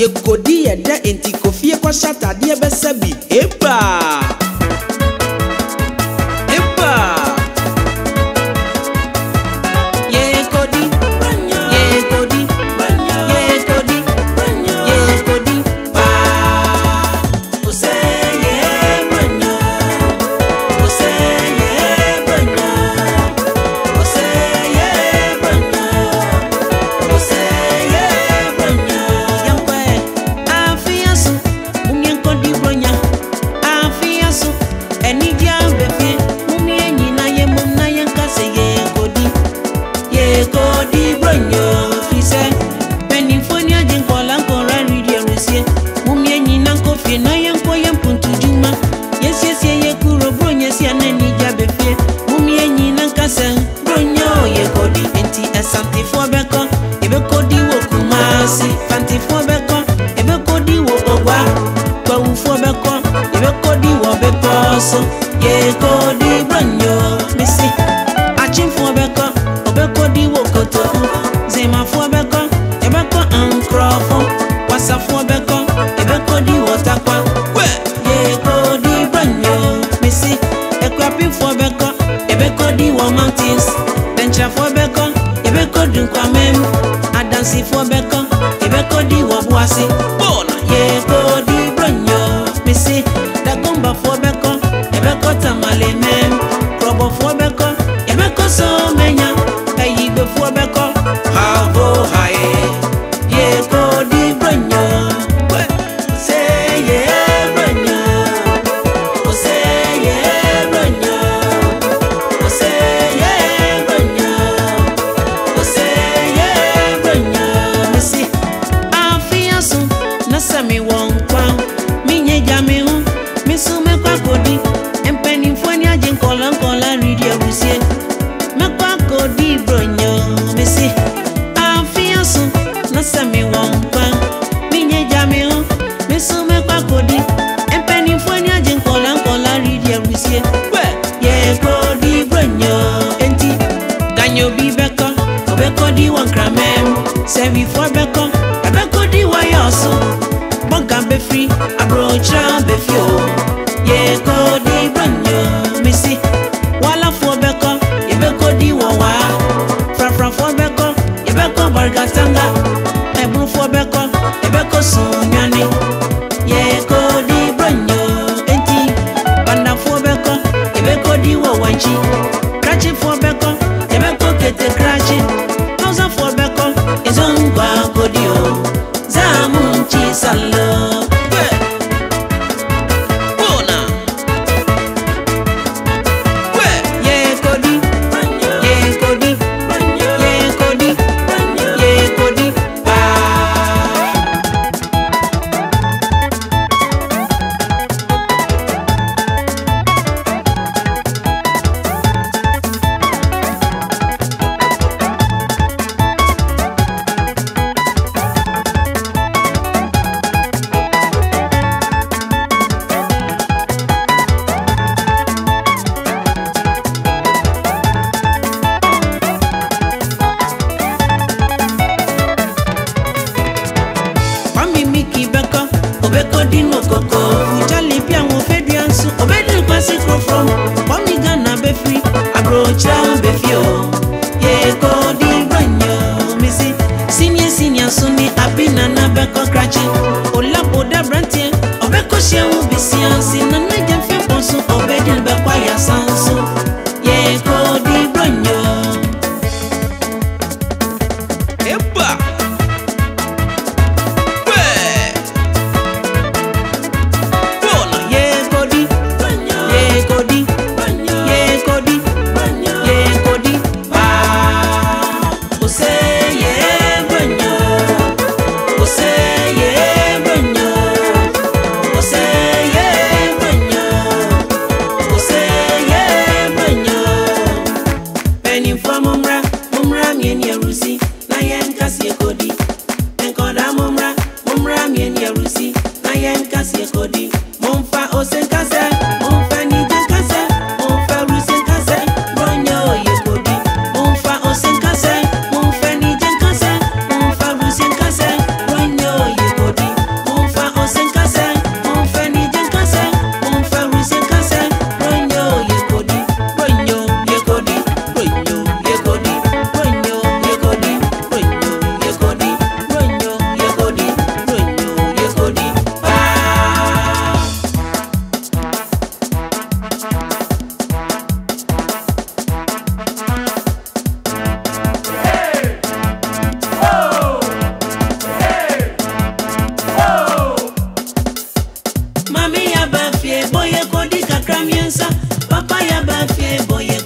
yɛkɔdi yɛdɛ enti kofie kɔhyɛ atadeɛ bɛsɛ bi ebekɔdi wɔ mountains beko. drink mem, bɛkɔ ebekɔdi nkwamam adansifoɔ bɛkɔ ebekɔdi wɔ boase. ọlọ́nkọ̀ọ́lá rí di ẹ̀wùsí ẹ̀ mẹ́kọ́ kò di ìbòyàn mi sí. àfihàn sùn lọ́sẹ̀ mi wọ̀n pa mí mi hàn mi sún mẹ́kọ́ kò di ẹ̀pẹ́ ní fún ẹni àjẹ́ nkọ̀ọ́lá rí di ẹ̀wùsí ẹ̀ wẹ̀ yẹ kò di ìbòyàn ẹ̀ntì. gànyìn òbí bẹ́kọ́ ọ̀bẹ́kọ́ di wọn kra mẹ́rin sẹ́mi fọ́ bẹ́kọ́ ẹ̀bẹ́kọ́ di wọ́yọ̀ ọ̀sùn bọ́ǹkà bẹ́fì àbúrò ọ̀kyẹ́rẹ́ you Papaya papaya ya bafie